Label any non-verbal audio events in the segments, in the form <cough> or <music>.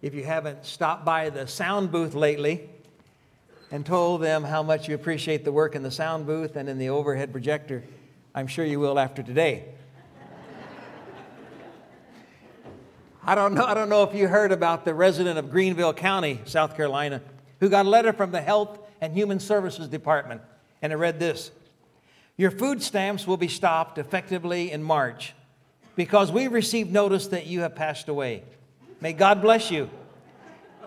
if you haven't stopped by the sound booth lately and told them how much you appreciate the work in the sound booth and in the overhead projector, I'm sure you will after today. I don't know, I don't know if you heard about the resident of Greenville County, South Carolina, who got a letter from the Health and Human Services Department, and it read this Your food stamps will be stopped effectively in March because we received notice that you have passed away. May God bless you.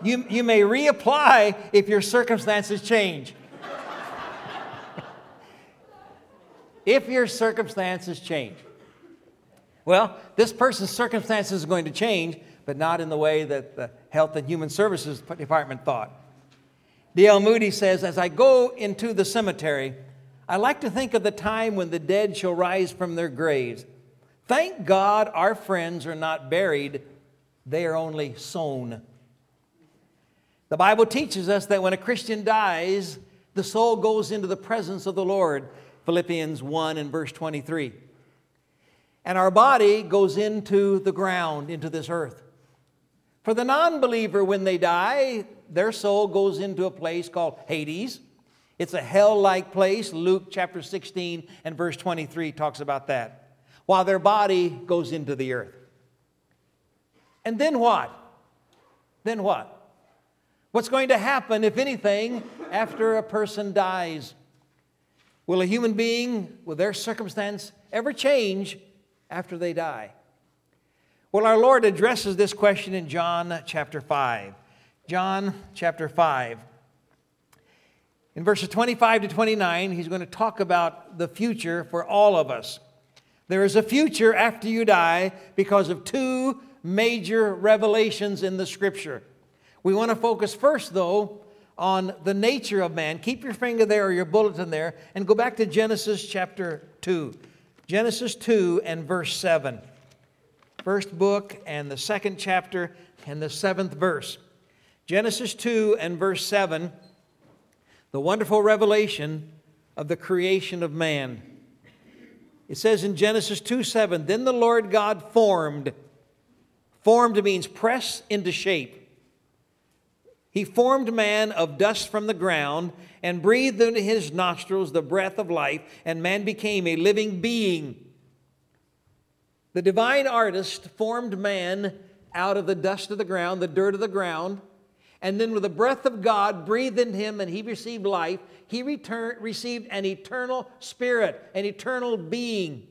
You, you may reapply if your circumstances change. if your circumstances change. Well, this person's circumstances are going to change, but not in the way that the Health and Human Services Department thought. D.L. Moody says, As I go into the cemetery, I like to think of the time when the dead shall rise from their graves. Thank God our friends are not buried, they are only sown. The Bible teaches us that when a Christian dies, the soul goes into the presence of the Lord. Philippians 1 and verse 23. And our body goes into the ground, into this earth. For the non believer, when they die, their soul goes into a place called Hades. It's a hell like place. Luke chapter 16 and verse 23 talks about that. While their body goes into the earth. And then what? Then what? What's going to happen, if anything, after a person dies? Will a human being, will their circumstance ever change after they die? Well, our Lord addresses this question in John chapter 5. John chapter 5. In verses 25 to 29, he's going to talk about the future for all of us. There is a future after you die because of two major revelations in the scripture. We want to focus first, though, on the nature of man. Keep your finger there or your bulletin there and go back to Genesis chapter 2. Genesis 2 and verse 7. First book and the second chapter and the seventh verse. Genesis 2 and verse 7, the wonderful revelation of the creation of man. It says in Genesis 2 7, Then the Lord God formed. Formed means press into shape he formed man of dust from the ground and breathed into his nostrils the breath of life, and man became a living being. The divine artist formed man out of the dust of the ground, the dirt of the ground, and then with the breath of God breathed in him and he received life. He returned, received an eternal spirit, an eternal being.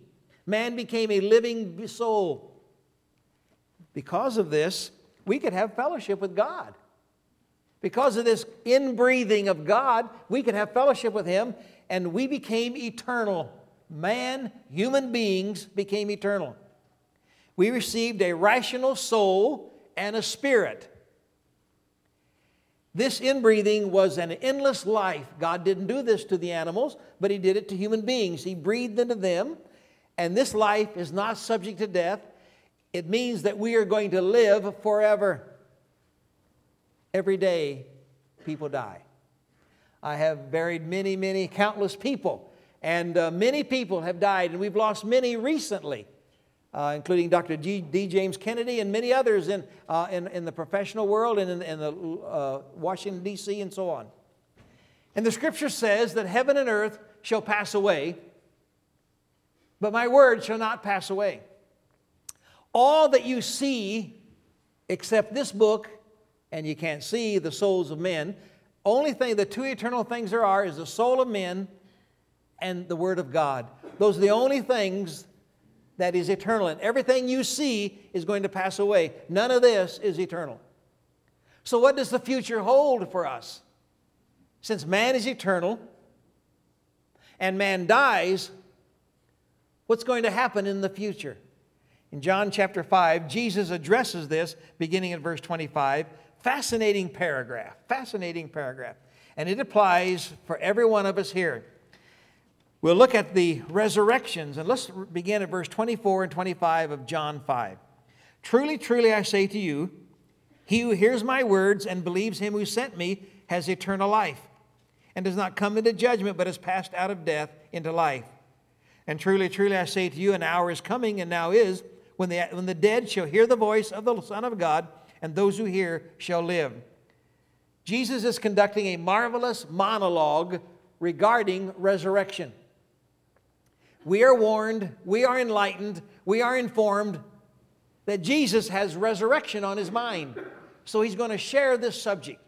Man became a living soul. Because of this, we could have fellowship with God. Because of this inbreathing of God, we could have fellowship with Him, and we became eternal. Man, human beings became eternal. We received a rational soul and a spirit. This inbreathing was an endless life. God didn't do this to the animals, but He did it to human beings. He breathed into them, and this life is not subject to death. It means that we are going to live forever. Every day, people die. I have buried many, many, countless people, and uh, many people have died, and we've lost many recently, uh, including Dr. G, D. James Kennedy and many others in, uh, in, in, the professional world and in, in the uh, Washington, D.C., and so on. And the scripture says that heaven and earth shall pass away, but my word shall not pass away. All that you see, except this book and you can't see the souls of men. Only thing, the two eternal things there are is the soul of men and the Word of God. Those are the only things that is eternal. And everything you see is going to pass away. None of this is eternal. So, what does the future hold for us? Since man is eternal and man dies, what's going to happen in the future? In John chapter 5, Jesus addresses this beginning at verse 25 Fascinating paragraph, fascinating paragraph. And it applies for every one of us here. We'll look at the resurrections, and let's begin at verse 24 and 25 of John 5. Truly, truly, I say to you, he who hears my words and believes him who sent me has eternal life, and does not come into judgment, but has passed out of death into life. And truly, truly, I say to you, an hour is coming, and now is, when the, when the dead shall hear the voice of the Son of God and those who hear shall live. Jesus is conducting a marvelous monologue regarding resurrection. We are warned, we are enlightened, we are informed that Jesus has resurrection on his mind. So he's going to share this subject.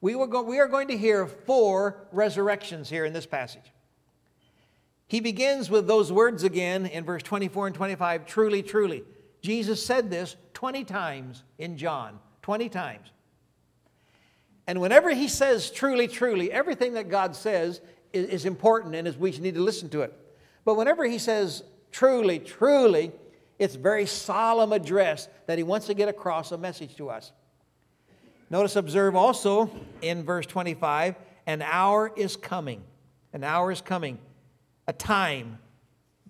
We, go, we are going to hear four resurrections here in this passage. He begins with those words again in verse 24 and 25 truly, truly. Jesus said this 20 times in John, 20 times. And whenever he says truly, truly, everything that God says is, is important and is, we need to listen to it. But whenever he says truly, truly, it's very solemn address that he wants to get across a message to us. Notice, observe also in verse 25, an hour is coming. An hour is coming. A time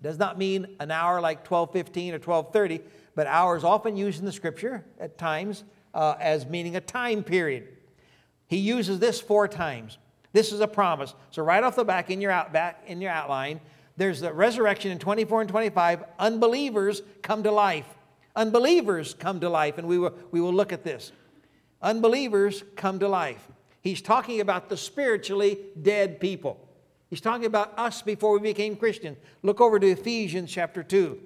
does not mean an hour like 12:15 or 12:30, but hours often used in the scripture at times uh, as meaning a time period. He uses this four times. This is a promise. So right off the back in your out, back in your outline, there's the resurrection in 24 and 25. Unbelievers come to life. Unbelievers come to life, and we will, we will look at this. Unbelievers come to life. He's talking about the spiritually dead people. He's talking about us before we became Christians. Look over to Ephesians chapter 2.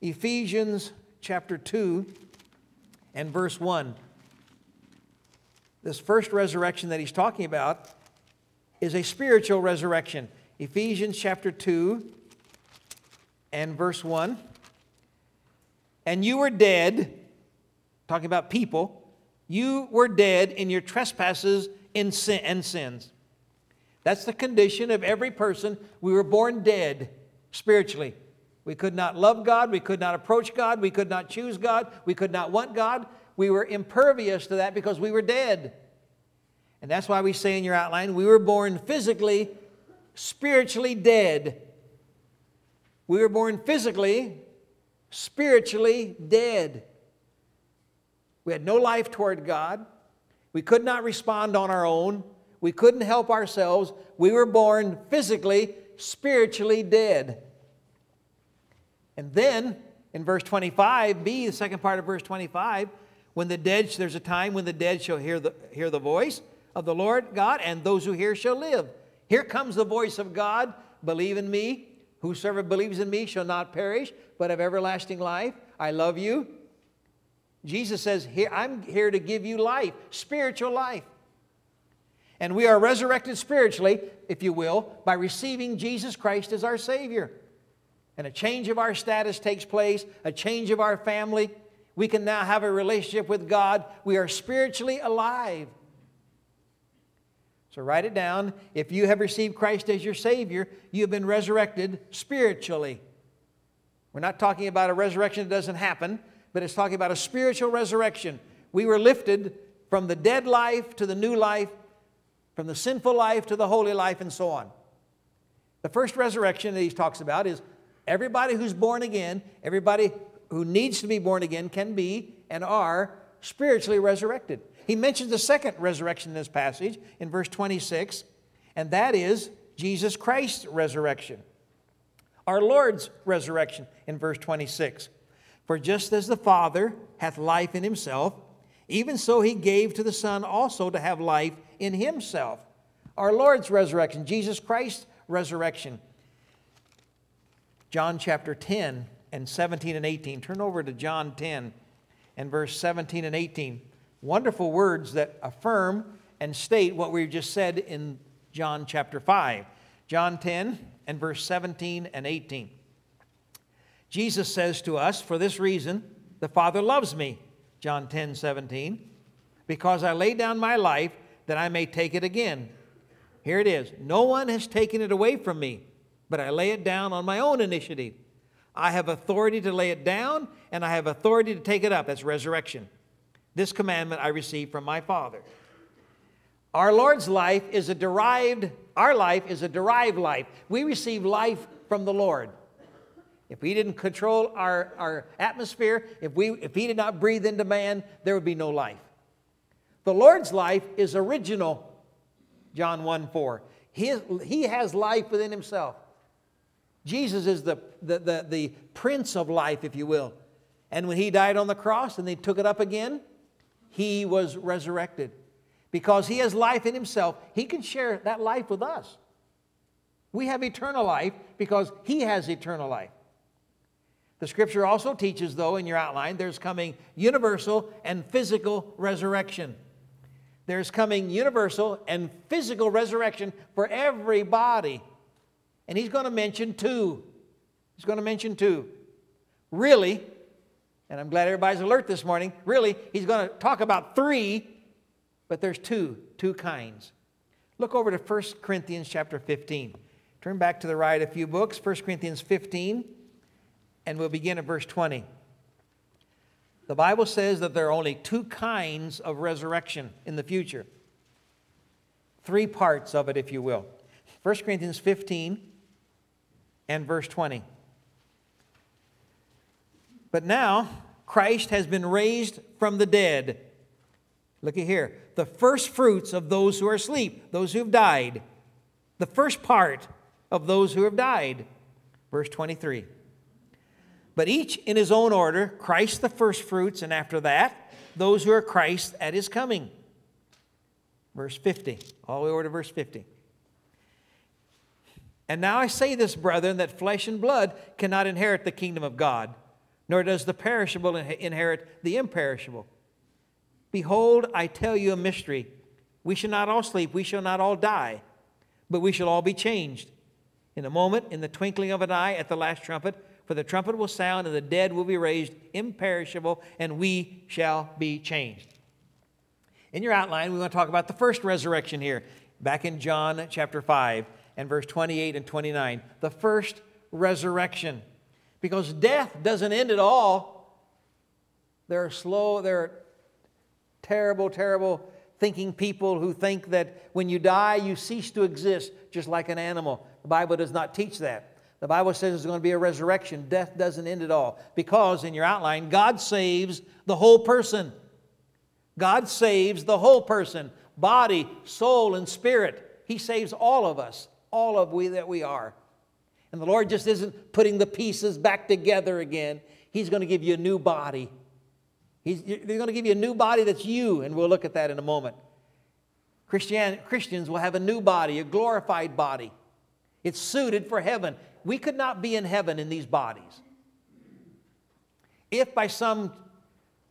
Ephesians chapter 2 and verse 1. This first resurrection that he's talking about is a spiritual resurrection. Ephesians chapter 2 and verse 1. And you were dead, talking about people, you were dead in your trespasses and sins. That's the condition of every person. We were born dead spiritually. We could not love God. We could not approach God. We could not choose God. We could not want God. We were impervious to that because we were dead. And that's why we say in your outline we were born physically, spiritually dead. We were born physically, spiritually dead. We had no life toward God. We could not respond on our own. We couldn't help ourselves. We were born physically, spiritually dead. And then in verse 25, B, the second part of verse 25, when the dead, there's a time when the dead shall hear the, hear the voice of the Lord God, and those who hear shall live. Here comes the voice of God believe in me. Whosoever believes in me shall not perish, but have everlasting life. I love you. Jesus says, here, I'm here to give you life, spiritual life. And we are resurrected spiritually, if you will, by receiving Jesus Christ as our Savior and a change of our status takes place, a change of our family. We can now have a relationship with God. We are spiritually alive. So write it down. If you have received Christ as your Savior, you have been resurrected spiritually. We're not talking about a resurrection that doesn't happen, but it's talking about a spiritual resurrection. We were lifted from the dead life to the new life, from the sinful life to the holy life, and so on. The first resurrection that he talks about is Everybody who's born again, everybody who needs to be born again can be and are spiritually resurrected. He mentions the second resurrection in this passage in verse 26, and that is Jesus Christ's resurrection. Our Lord's resurrection in verse 26. For just as the Father hath life in himself, even so he gave to the Son also to have life in himself. Our Lord's resurrection, Jesus Christ's resurrection. John chapter 10 and 17 and 18. Turn over to John 10 and verse 17 and 18. Wonderful words that affirm and state what we just said in John chapter 5. John 10 and verse 17 and 18. Jesus says to us, For this reason, the Father loves me, John 10 17, because I lay down my life that I may take it again. Here it is No one has taken it away from me but I lay it down on my own initiative. I have authority to lay it down, and I have authority to take it up. That's resurrection. This commandment I received from my Father. Our Lord's life is a derived, our life is a derived life. We receive life from the Lord. If we didn't control our, our atmosphere, if, we, if He did not breathe into man, there would be no life. The Lord's life is original, John 1 4. He, he has life within Himself. Jesus is the, the, the, the Prince of life, if you will. And when he died on the cross and they took it up again, he was resurrected. Because he has life in himself, he can share that life with us. We have eternal life because he has eternal life. The scripture also teaches, though, in your outline, there's coming universal and physical resurrection. There's coming universal and physical resurrection for everybody. And he's going to mention two. He's going to mention two. Really, and I'm glad everybody's alert this morning, really, he's going to talk about three, but there's two, two kinds. Look over to 1 Corinthians chapter 15. Turn back to the right a few books, 1 Corinthians 15, and we'll begin at verse 20. The Bible says that there are only two kinds of resurrection in the future. Three parts of it, if you will. 1 Corinthians 15 and verse 20. But now Christ has been raised from the dead. Look at here. The first fruits of those who are asleep, those who have died. The first part of those who have died. Verse 23. But each in his own order Christ the first fruits, and after that, those who are Christ at his coming. Verse 50. All the way over to verse 50. And now I say this, brethren, that flesh and blood cannot inherit the kingdom of God nor does the perishable inherit the imperishable. Behold, I tell you a mystery. We shall not all sleep, we shall not all die, but we shall all be changed. In a moment, in the twinkling of an eye, at the last trumpet, for the trumpet will sound, and the dead will be raised imperishable, and we shall be changed. In your outline, we want to talk about the first resurrection here, back in John chapter 5 and verse 28 and 29. The first resurrection because death doesn't end at all. There are slow, there are terrible, terrible thinking people who think that when you die, you cease to exist just like an animal. The Bible does not teach that. The Bible says there's going to be a resurrection. Death doesn't end at all. Because, in your outline, God saves the whole person. God saves the whole person body, soul, and spirit. He saves all of us, all of we that we are. And the Lord just isn't putting the pieces back together again. He's going to give you a new body. He's going to give you a new body that's you, and we'll look at that in a moment. Christian, Christians will have a new body, a glorified body. It's suited for heaven. We could not be in heaven in these bodies. If by some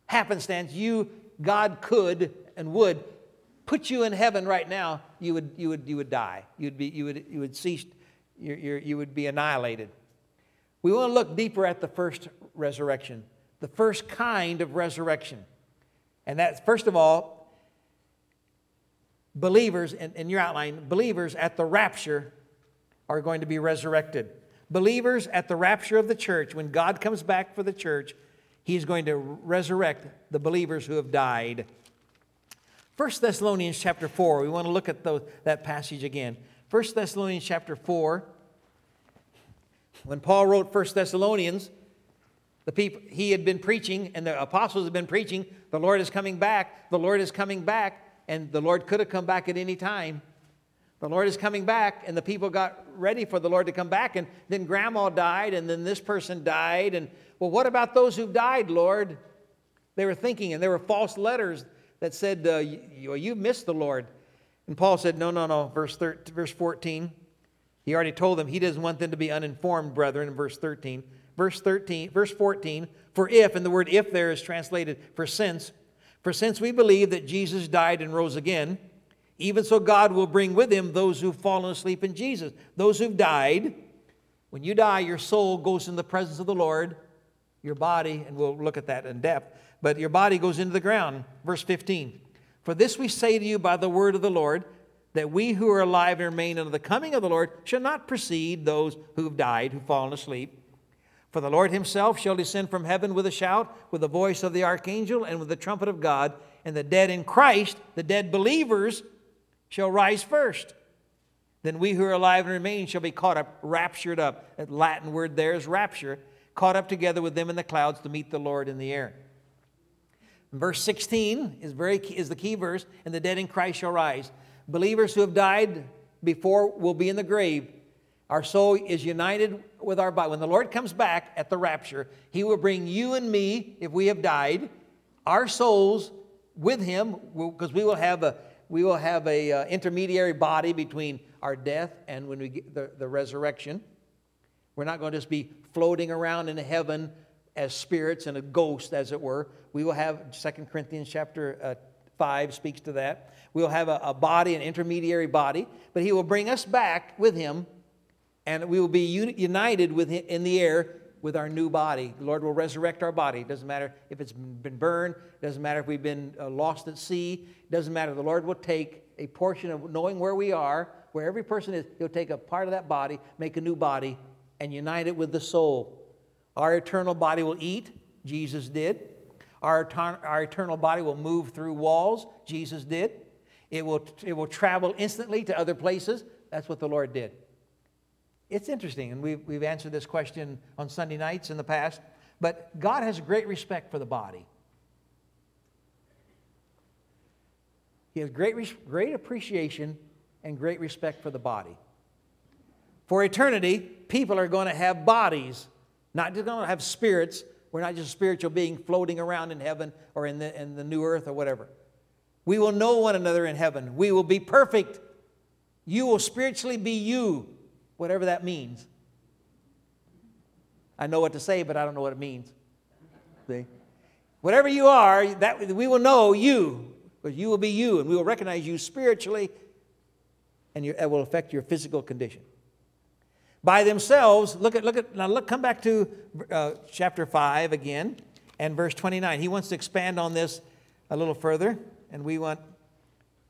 happenstance you, God could and would put you in heaven right now, you would, you would, you would die. You'd be, you, would, you would cease you're, you would be annihilated. We want to look deeper at the first resurrection, the first kind of resurrection. And that's, first of all, believers, in, in your outline, believers at the rapture are going to be resurrected. Believers at the rapture of the church, when God comes back for the church, He's going to resurrect the believers who have died. 1 Thessalonians chapter 4, we want to look at those, that passage again. 1 Thessalonians chapter 4, when Paul wrote 1 Thessalonians, the people he had been preaching and the apostles had been preaching, the Lord is coming back, the Lord is coming back, and the Lord could have come back at any time. The Lord is coming back, and the people got ready for the Lord to come back, and then grandma died, and then this person died, and well, what about those who died, Lord? They were thinking, and there were false letters that said, uh, you, you missed the Lord. And Paul said, No, no, no. Verse, 13, verse 14. He already told them he doesn't want them to be uninformed, brethren, in verse 13. Verse 13, verse 14, for if, and the word if there is translated for since, for since we believe that Jesus died and rose again, even so God will bring with him those who've fallen asleep in Jesus. Those who've died, when you die, your soul goes in the presence of the Lord, your body, and we'll look at that in depth, but your body goes into the ground. Verse 15. For this we say to you by the word of the Lord, that we who are alive and remain unto the coming of the Lord shall not precede those who have died, who've fallen asleep. For the Lord himself shall descend from heaven with a shout, with the voice of the archangel, and with the trumpet of God, and the dead in Christ, the dead believers, shall rise first. Then we who are alive and remain shall be caught up, raptured up. That Latin word there is rapture, caught up together with them in the clouds to meet the Lord in the air. Verse 16 is, very is the key verse, and the dead in Christ shall rise. Believers who have died before will be in the grave. Our soul is united with our body. When the Lord comes back at the rapture, He will bring you and me, if we have died, our souls with Him, because we will have a we will have a uh, intermediary body between our death and when we get the, the resurrection. We're not going to just be floating around in heaven as spirits and a ghost, as it were. We will have Second Corinthians chapter uh, 5 speaks to that. We'll have a, a body, an intermediary body, but He will bring us back with Him and we will be united with him in the air with our new body. The Lord will resurrect our body. It doesn't matter if it's been burned, it doesn't matter if we've been uh, lost at sea, it doesn't matter. The Lord will take a portion of knowing where we are, where every person is, He'll take a part of that body, make a new body, and unite it with the soul. Our eternal body will eat, Jesus did. Our, our eternal body will move through walls, Jesus did. It will, it will travel instantly to other places. That's what the Lord did. It's interesting, and we've, we've answered this question on Sunday nights in the past, but God has great respect for the body. He has great, great appreciation and great respect for the body. For eternity, people are going to have bodies, not just going to have spirits. We're not just a spiritual being floating around in heaven or in the, in the new earth or whatever. We will know one another in heaven. We will be perfect. You will spiritually be you whatever that means. I know what to say, but I don't know what it means. See? Whatever you are, that we will know you, because you will be you, and we will recognize you spiritually, and it will affect your physical condition. By themselves, look at look at now. Look, come back to uh, chapter five again, and verse twenty-nine. He wants to expand on this a little further, and we want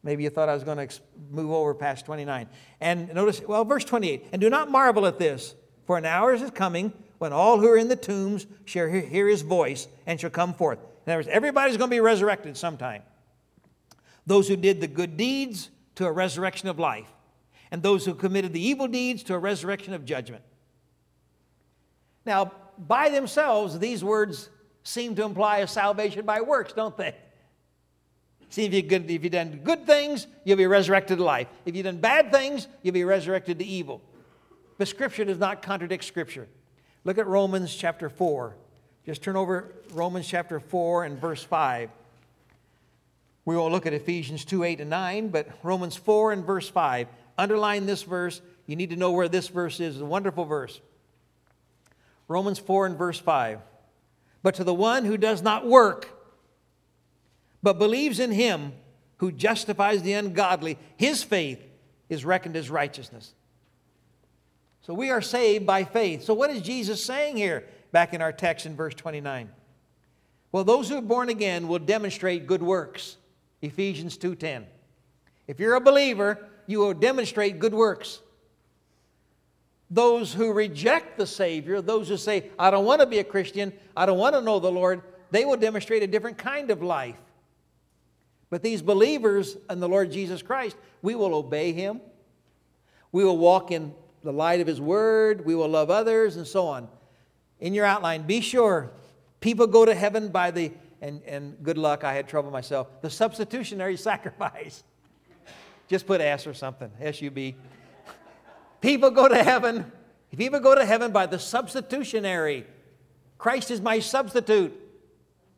Maybe you thought I was going to move over past 29. And notice, well, verse 28 And do not marvel at this, for an hour is coming when all who are in the tombs shall hear his voice and shall come forth. In other words, everybody's going to be resurrected sometime. Those who did the good deeds to a resurrection of life, and those who committed the evil deeds to a resurrection of judgment. Now, by themselves, these words seem to imply a salvation by works, don't they? See, if, you good, if you've done good things, you'll be resurrected to life. If you've done bad things, you'll be resurrected to evil. But Scripture does not contradict Scripture. Look at Romans chapter 4. Just turn over Romans chapter 4 and verse 5. We won't look at Ephesians 2 8 and 9, but Romans 4 and verse 5. Underline this verse. You need to know where this verse is. It's a wonderful verse. Romans 4 and verse 5. But to the one who does not work, but believes in him who justifies the ungodly, his faith is reckoned as righteousness. So we are saved by faith. So what is Jesus saying here back in our text in verse 29? Well, those who are born again will demonstrate good works. Ephesians 2:10. If you're a believer, you will demonstrate good works. Those who reject the Savior, those who say, I don't want to be a Christian, I don't want to know the Lord, they will demonstrate a different kind of life. But these believers in the Lord Jesus Christ, we will obey him. We will walk in the light of his word. We will love others and so on. In your outline, be sure people go to heaven by the, and, and good luck, I had trouble myself, the substitutionary <laughs> sacrifice. Just put S or something, S U B. People go to heaven. People go to heaven by the substitutionary. Christ is my substitute,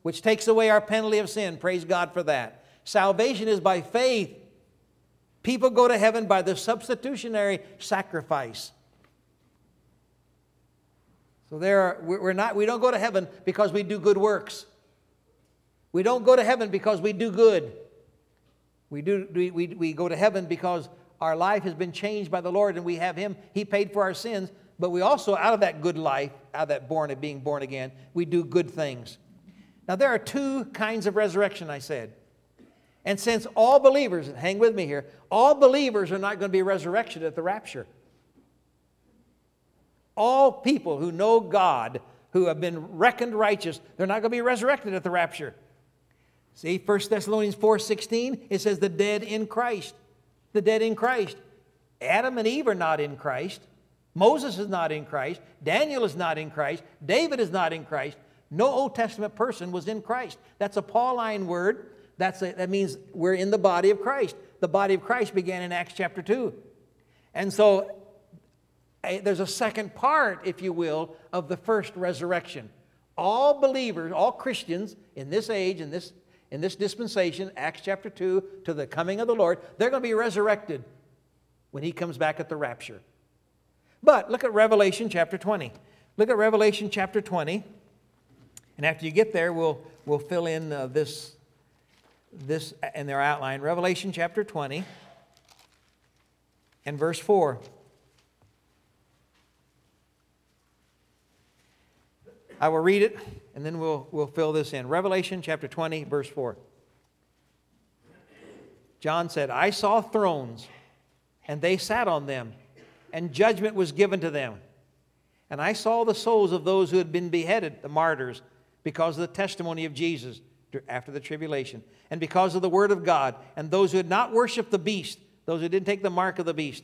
which takes away our penalty of sin. Praise God for that. Salvation is by faith. People go to heaven by the substitutionary sacrifice. So there, are, we're not, we don't go to heaven because we do good works. We don't go to heaven because we do good. We, do, we, we, we go to heaven because our life has been changed by the Lord and we have Him. He paid for our sins. But we also, out of that good life, out of that born of being born again, we do good things. Now, there are two kinds of resurrection, I said. And since all believers, hang with me here, all believers are not going to be resurrected at the rapture. All people who know God, who have been reckoned righteous, they're not going to be resurrected at the rapture. See, 1 Thessalonians 4:16, it says the dead in Christ. The dead in Christ. Adam and Eve are not in Christ. Moses is not in Christ. Daniel is not in Christ. David is not in Christ. No Old Testament person was in Christ. That's a Pauline word that's a, that means we're in the body of Christ. The body of Christ began in Acts chapter 2. And so a, there's a second part, if you will, of the first resurrection. All believers, all Christians in this age, in this, in this dispensation, Acts chapter 2, to the coming of the Lord, they're going to be resurrected when he comes back at the rapture. But look at Revelation chapter 20. Look at Revelation chapter 20. And after you get there, we'll, we'll fill in uh, this, this in their outline. Revelation chapter 20 and verse 4. I will read it and then we'll, we'll fill this in. Revelation chapter 20, verse 4. John said, I saw thrones, and they sat on them, and judgment was given to them. And I saw the souls of those who had been beheaded, the martyrs, because of the testimony of Jesus after the tribulation, and because of the word of God, and those who had not worshiped the beast, those who didn't take the mark of the beast,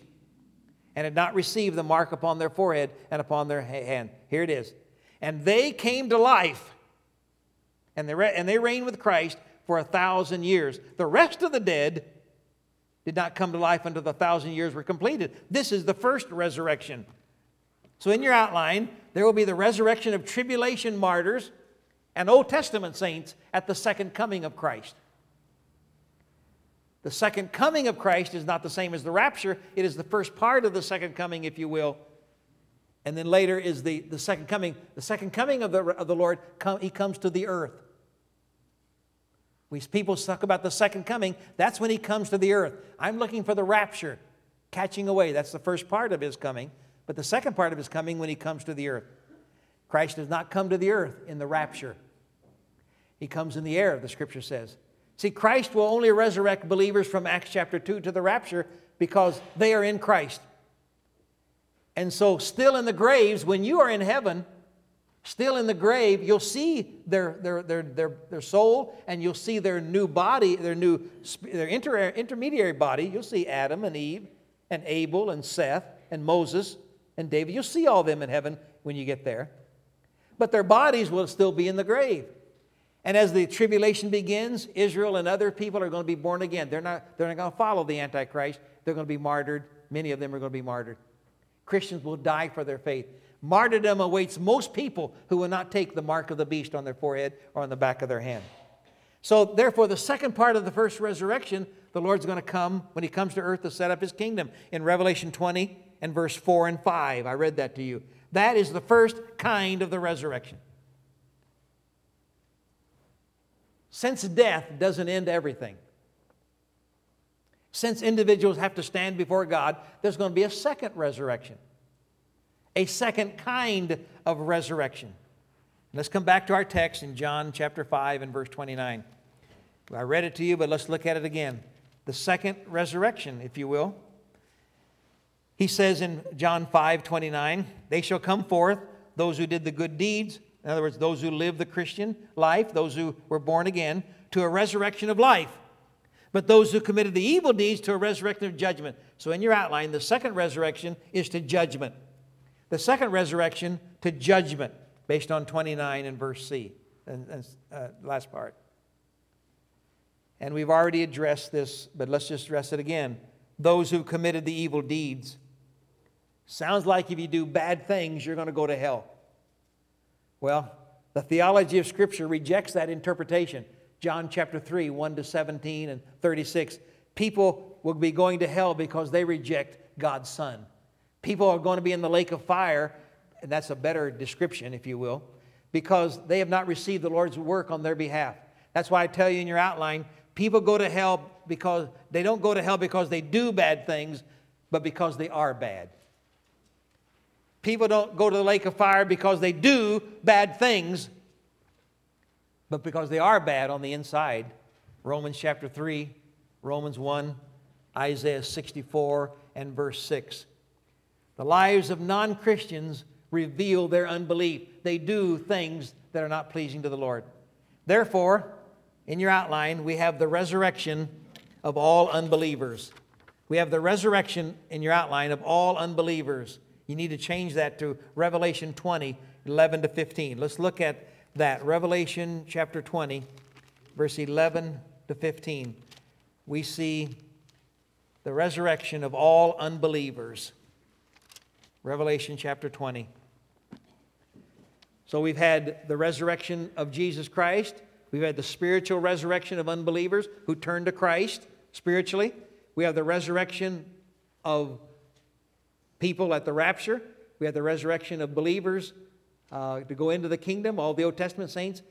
and had not received the mark upon their forehead and upon their hand. Here it is and they came to life. And they, re- and they reigned with Christ for a thousand years. The rest of the dead did not come to life until the thousand years were completed. This is the first resurrection. So, in your outline, there will be the resurrection of tribulation martyrs and Old Testament saints at the second coming of Christ. The second coming of Christ is not the same as the rapture, it is the first part of the second coming, if you will, and then later is the, the second coming. The second coming of the, of the Lord, come, he comes to the earth. We people talk about the second coming. That's when he comes to the earth. I'm looking for the rapture, catching away. That's the first part of his coming. But the second part of his coming when he comes to the earth. Christ does not come to the earth in the rapture. He comes in the air, the scripture says. See, Christ will only resurrect believers from Acts chapter 2 to the rapture because they are in Christ. And so, still in the graves, when you are in heaven, still in the grave, you'll see their, their, their, their, their soul and you'll see their new body, their new their inter, intermediary body. You'll see Adam and Eve and Abel and Seth and Moses and David. You'll see all them in heaven when you get there. But their bodies will still be in the grave. And as the tribulation begins, Israel and other people are going to be born again. They're not, they're not going to follow the Antichrist. They're going to be martyred. Many of them are going to be martyred. Christians will die for their faith. Martyrdom awaits most people who will not take the mark of the beast on their forehead or on the back of their hand. So, therefore, the second part of the first resurrection, the Lord's going to come when He comes to earth to set up His kingdom. In Revelation 20 and verse 4 and 5, I read that to you. That is the first kind of the resurrection. Since death doesn't end everything, since individuals have to stand before God, there's going to be a second resurrection, a second kind of resurrection. Let's come back to our text in John chapter 5 and verse 29. I read it to you, but let's look at it again. The second resurrection, if you will. He says in John 5 29, they shall come forth, those who did the good deeds, in other words, those who lived the Christian life, those who were born again, to a resurrection of life but those who committed the evil deeds to a resurrection of judgment. So, in your outline, the second resurrection is to judgment. The second resurrection to judgment, based on 29 and verse C, and, and uh, last part. And we've already addressed this, but let's just address it again. Those who committed the evil deeds. Sounds like if you do bad things, you're going to go to hell. Well, the theology of Scripture rejects that interpretation. John chapter 3, 1 to 17 and 36. People will be going to hell because they reject God's Son. People are going to be in the lake of fire, and that's a better description, if you will, because they have not received the Lord's work on their behalf. That's why I tell you in your outline people go to hell because they don't go to hell because they do bad things, but because they are bad. People don't go to the lake of fire because they do bad things, but because they are bad on the inside. Romans chapter 3, Romans 1, Isaiah 64, and verse 6. The lives of non Christians reveal their unbelief. They do things that are not pleasing to the Lord. Therefore, in your outline, we have the resurrection of all unbelievers. We have the resurrection in your outline of all unbelievers. You need to change that to Revelation 20, 11 to 15. Let's look at that. Revelation chapter 20, verse 11 to 15. We see the resurrection of all unbelievers. Revelation chapter 20. So we've had the resurrection of Jesus Christ. We've had the spiritual resurrection of unbelievers who turned to Christ spiritually. We have the resurrection of people at the rapture. We have the resurrection of believers uh, to go into the kingdom, all the Old Testament saints.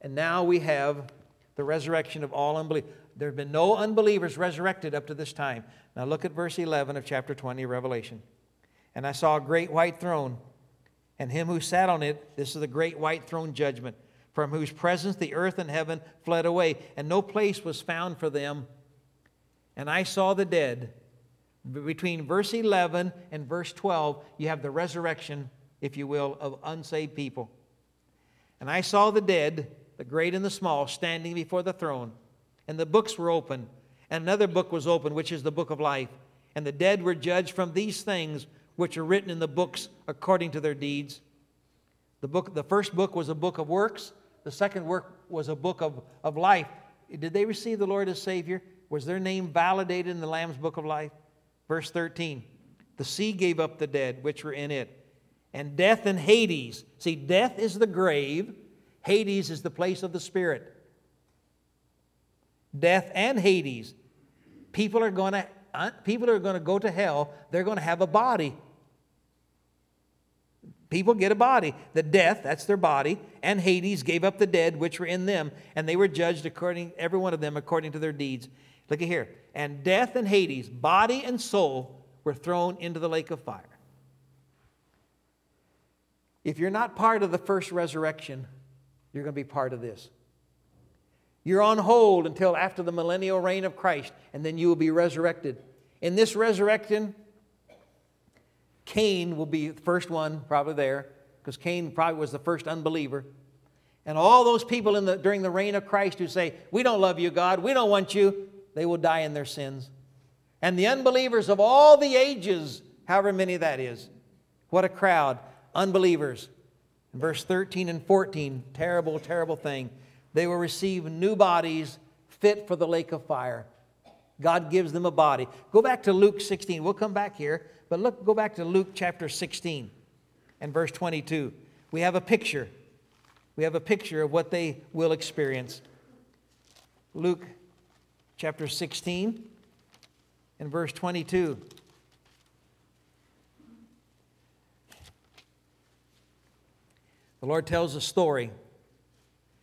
And now we have the resurrection of all unbelievers. There have been no unbelievers resurrected up to this time. Now look at verse 11 of chapter 20 of Revelation. And I saw a great white throne and him who sat on it. This is the great white throne judgment, from whose presence the earth and heaven fled away, and no place was found for them. And I saw the dead. Between verse 11 and verse 12, you have the resurrection, if you will, of unsaved people. And I saw the dead, the great and the small, standing before the throne, and the books were open. And another book was open, which is the book of life. And the dead were judged from these things which are written in the books according to their deeds. The, book, the first book was a book of works, the second work was a book of, of life. Did they receive the Lord as Savior? Was their name validated in the Lamb's book of life? Verse 13 The sea gave up the dead which were in it, and death and Hades. See, death is the grave, Hades is the place of the spirit. Death and Hades. People are going to uh, people are going to go to hell. They're going to have a body. People get a body. The death, that's their body, and Hades gave up the dead which were in them, and they were judged according, every one of them according to their deeds. Look at here. And death and Hades, body and soul, were thrown into the lake of fire. If you're not part of the first resurrection, you're going to be part of this. You're on hold until after the millennial reign of Christ, and then you will be resurrected. In this resurrection, Cain will be the first one, probably there, because Cain probably was the first unbeliever. And all those people in the, during the reign of Christ who say, We don't love you, God, we don't want you, they will die in their sins. And the unbelievers of all the ages, however many that is, what a crowd, unbelievers. In verse 13 and 14, terrible, terrible thing. They will receive new bodies fit for the lake of fire. God gives them a body. Go back to Luke 16. We'll come back here. But look, go back to Luke chapter 16 and verse 22. We have a picture. We have a picture of what they will experience. Luke chapter 16 and verse 22. The Lord tells a story.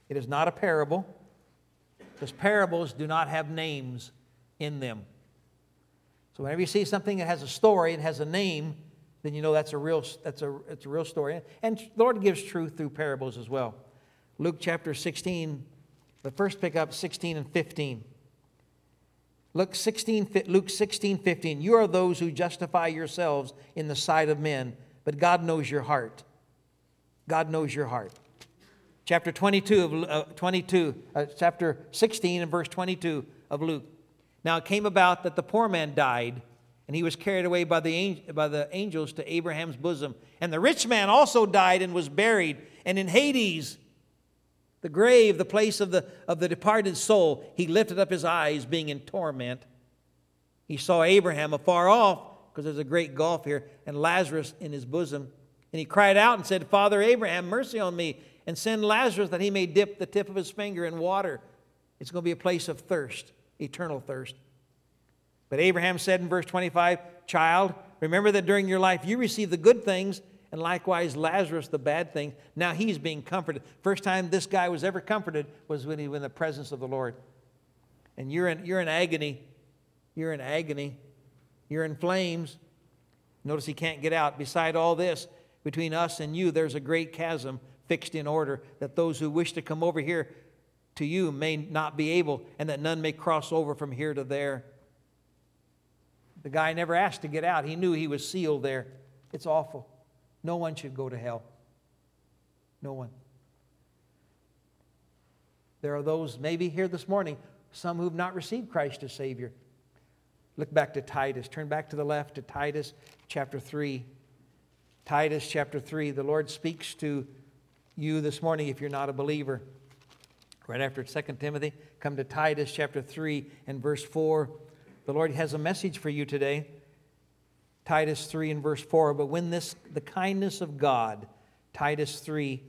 It is not a parable, because parables do not have names in them. So whenever you see something that has a story and has a name, then you know that's a real, that's a, it's a real story. And the Lord gives truth through parables as well. Luke chapter 16, but first pick up 16 and 15. Luke 16, Luke 16, 15. You are those who justify yourselves in the sight of men, but God knows your heart. God knows your heart. Chapter 22 of uh, 22, uh, chapter 16 and verse 22 of Luke. Now it came about that the poor man died, and he was carried away by the, by the angels to Abraham's bosom. And the rich man also died and was buried. And in Hades, the grave, the place of the, of the departed soul, he lifted up his eyes, being in torment. He saw Abraham afar off, because there's a great gulf here, and Lazarus in his bosom. And he cried out and said, Father Abraham, mercy on me, and send Lazarus that he may dip the tip of his finger in water. It's going to be a place of thirst eternal thirst. But Abraham said in verse 25, Child, remember that during your life you received the good things, and likewise Lazarus the bad thing. Now he's being comforted. First time this guy was ever comforted was when he was in the presence of the Lord. And you're in, you're in agony. You're in agony. You're in flames. Notice he can't get out. Beside all this, between us and you, there's a great chasm fixed in order that those who wish to come over here to you may not be able, and that none may cross over from here to there. The guy never asked to get out. He knew he was sealed there. It's awful. No one should go to hell. No one. There are those, maybe here this morning, some who've not received Christ as Savior. Look back to Titus. Turn back to the left to Titus chapter 3. Titus chapter 3. The Lord speaks to you this morning if you're not a believer right after 2 Timothy. Come to Titus chapter 3 and verse 4. The Lord has a message for you today. Titus 3 and verse 4. But when this, the kindness of God, Titus 3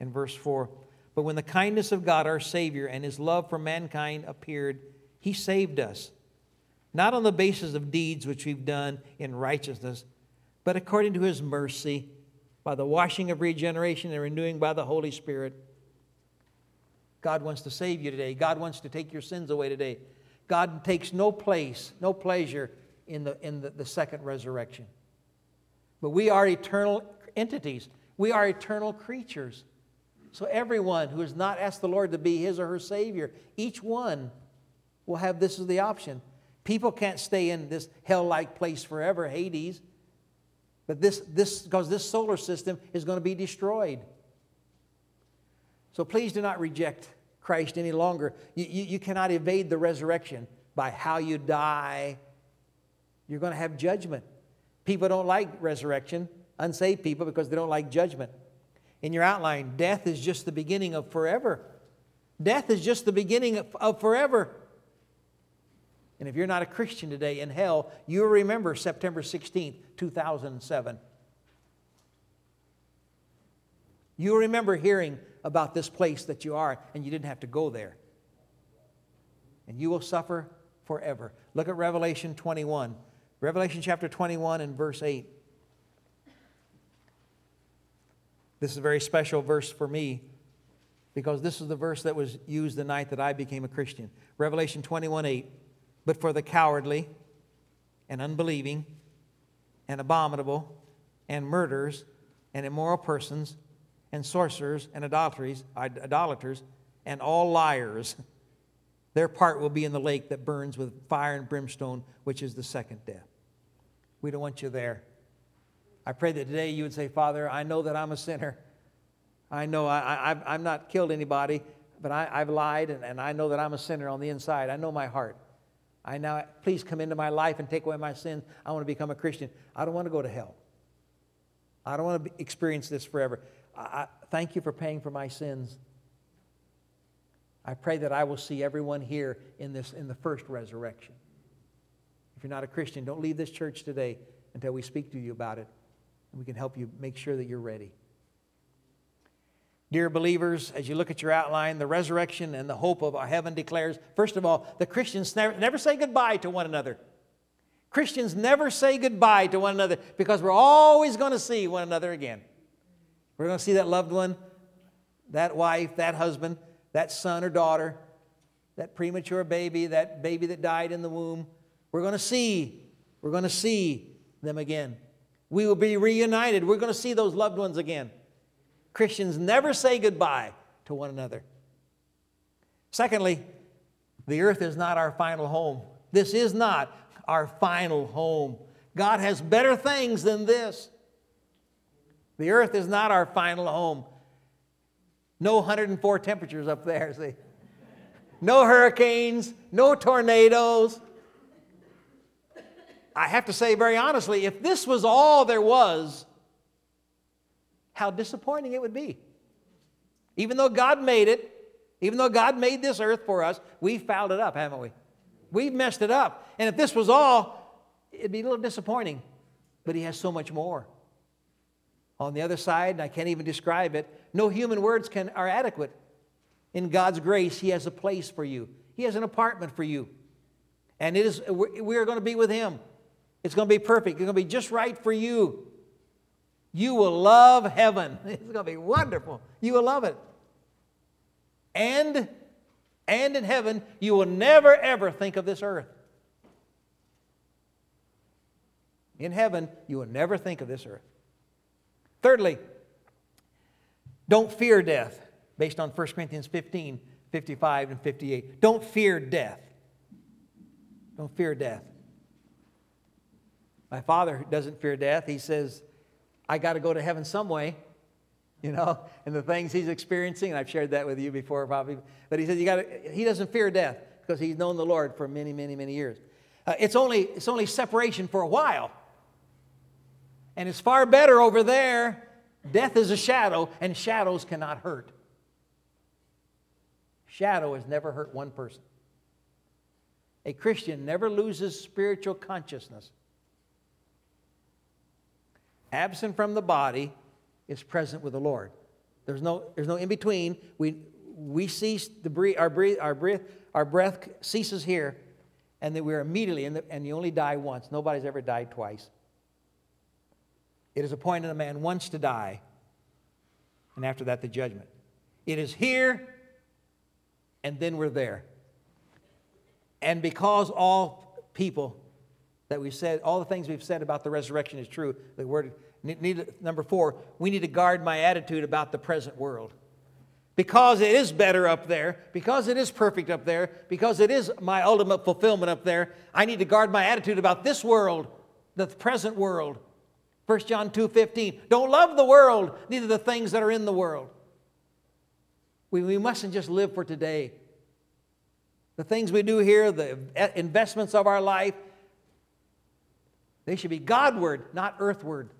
and verse 4. But when the kindness of God, our Savior, and his love for mankind appeared, he saved us, not on the basis of deeds which we've done in righteousness, but according to his mercy, by the washing of regeneration and renewing by the Holy Spirit. God wants to save you today. God wants to take your sins away today. God takes no place, no pleasure in the, in the, the second resurrection. But we are eternal entities, we are eternal creatures. So, everyone who has not asked the Lord to be his or her Savior, each one will have this as the option. People can't stay in this hell like place forever, Hades. But this, this, because this solar system is going to be destroyed. So please do not reject Christ any longer. You, you, you cannot evade the resurrection by how you die. You're going to have judgment. People don't like resurrection, unsaved people, because they don't like judgment. In your outline, death is just the beginning of forever. Death is just the beginning of, of forever. And if you're not a Christian today in hell, you'll remember September 16th, 2007. You'll remember hearing about this place that you are, and you didn't have to go there. And you will suffer forever. Look at Revelation 21. Revelation chapter 21 and verse 8. This is a very special verse for me because this is the verse that was used the night that I became a Christian. Revelation 21 8. But for the cowardly and unbelieving and abominable and murderers and immoral persons and sorcerers and idolatries, idolaters and all liars, <laughs> their part will be in the lake that burns with fire and brimstone, which is the second death. We don't want you there. I pray that today you would say, Father, I know that I'm a sinner. I know I, I, have not killed anybody, but I, I've lied, and, and I know that I'm a sinner on the inside. I know my heart. I now, please come into my life and take away my sins. I want to become a Christian. I don't want to go to hell. I don't want to experience this forever. I, I, thank you for paying for my sins. I pray that I will see everyone here in, this, in the first resurrection. You're not a Christian, don't leave this church today until we speak to you about it and we can help you make sure that you're ready. Dear believers, as you look at your outline, the resurrection and the hope of our heaven declares, first of all, the Christians never, never say goodbye to one another. Christians never say goodbye to one another because we're always going to see one another again. We're going to see that loved one, that wife, that husband, that son or daughter, that premature baby, that baby that died in the womb. We're going to see, we're going to see them again. We will be reunited. We're going to see those loved ones again. Christians never say goodbye to one another. Secondly, the earth is not our final home. This is not our final home. God has better things than this. The earth is not our final home. No 104 temperatures up there, see? No hurricanes, no tornadoes. I have to say very honestly, if this was all there was, how disappointing it would be. Even though God made it, even though God made this earth for us, we fouled it up, haven't we? We've messed it up. And if this was all, it'd be a little disappointing. But He has so much more. On the other side, and I can't even describe it, no human words can, are adequate. In God's grace, He has a place for you, He has an apartment for you. And it is, we are going to be with Him. It's going to be perfect. It's going to be just right for you. You will love heaven. <laughs> It's going to be wonderful. You will love it. And and in heaven, you will never ever think of this earth. In heaven, you will never think of this earth. Thirdly, don't fear death, based on 1 Corinthians 15, 55, and 58. Don't fear death. Don't fear death. My father doesn't fear death. He says, I got to go to heaven some way, you know, <laughs> and the things he's experiencing, and I've shared that with you before probably, but he says you got to, he doesn't fear death because he's known the Lord for many, many, many years. Uh, it's, only, it's only separation for a while. And it's far better over there. Death is a shadow, and shadows cannot hurt. Shadow has never hurt one person. A Christian never loses spiritual consciousness. Absent from the body, is present with the Lord. There's no, there's no in between. We, we cease the breathe, our, breathe, our, breath, our breath ceases here, and then we're immediately, in the, and you only die once. Nobody's ever died twice. It is appointed a man once to die, and after that, the judgment. It is here, and then we're there. And because all people that we've said, all the things we've said about the resurrection is true, the word, need, number four, we need to guard my attitude about the present world. Because it is better up there, because it is perfect up there, because it is my ultimate fulfillment up there, I need to guard my attitude about this world, the present world. 1 John 2 15. Don't love the world, neither the things that are in the world. We, we mustn't just live for today. The things we do here, the eh, investments of our life, they should be Godward, not earthward.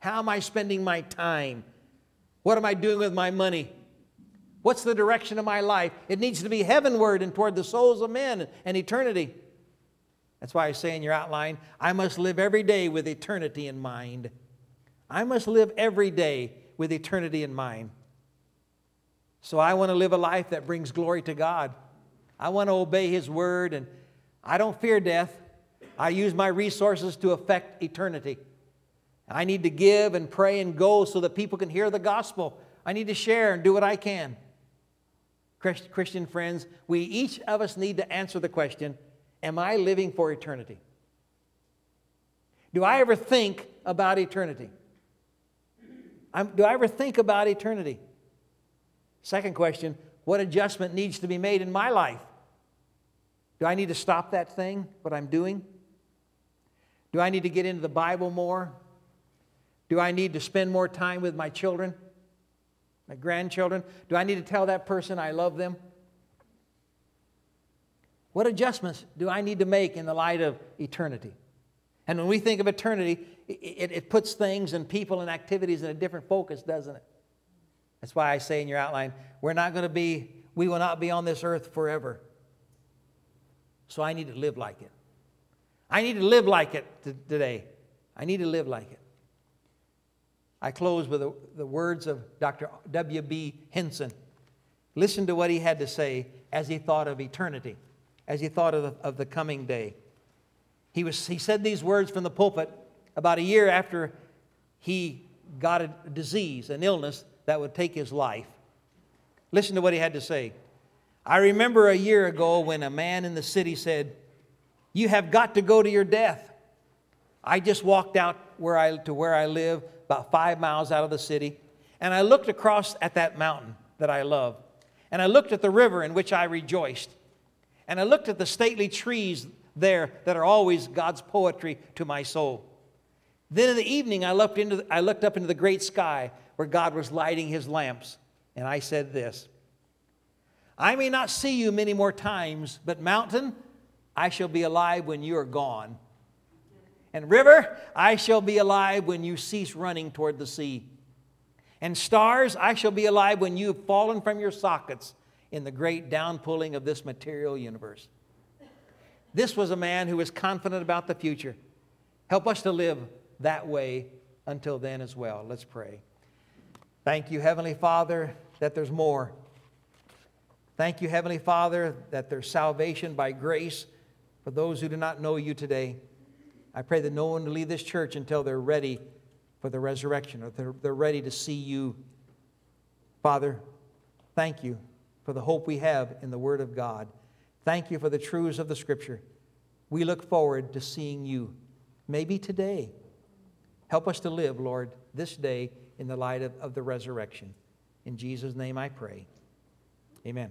How am I spending my time? What am I doing with my money? What's the direction of my life? It needs to be heavenward and toward the souls of men and eternity. That's why I say in your outline, I must live every day with eternity in mind. I must live every day with eternity in mind. So I want to live a life that brings glory to God. I want to obey His word, and I don't fear death. I use my resources to affect eternity. I need to give and pray and go so that people can hear the gospel. I need to share and do what I can. Christian friends, we each of us need to answer the question Am I living for eternity? Do I ever think about eternity? I'm, do I ever think about eternity? Second question What adjustment needs to be made in my life? Do I need to stop that thing, what I'm doing? Do I need to get into the Bible more? Do I need to spend more time with my children, my grandchildren? Do I need to tell that person I love them? What adjustments do I need to make in the light of eternity? And when we think of eternity, it, it, puts things and people and activities in a different focus, doesn't it? That's why I say in your outline, we're not going to be, we will not be on this earth forever. So I need to live like it. I need to live like it today. I need to live like it. I close with the, the words of Dr. W.B. Hinson. Listen to what he had to say as he thought of eternity, as he thought of the, of the coming day. He, was, he said these words from the pulpit about a year after he got a disease, an illness that would take his life. Listen to what he had to say. I remember a year ago when a man in the city said, You have got to go to your death. I just walked out where I, to where I live, about five miles out of the city, and I looked across at that mountain that I love. And I looked at the river in which I rejoiced. And I looked at the stately trees there that are always God's poetry to my soul. Then in the evening, I looked, into, I looked up into the great sky where God was lighting his lamps. And I said this I may not see you many more times, but mountain, I shall be alive when you are gone. And river, I shall be alive when you cease running toward the sea. And stars, I shall be alive when you have fallen from your sockets in the great downpulling of this material universe. This was a man who was confident about the future. Help us to live that way until then as well. Let's pray. Thank you, Heavenly Father, that there's more. Thank you, Heavenly Father, that there's salvation by grace for those who do not know you today. I pray that no one will leave this church until they're ready for the resurrection or they're, they're ready to see you. Father, thank you for the hope we have in the Word of God. Thank you for the truths of the Scripture. We look forward to seeing you, maybe today. Help us to live, Lord, this day in the light of, of the resurrection. In Jesus' name I pray. Amen.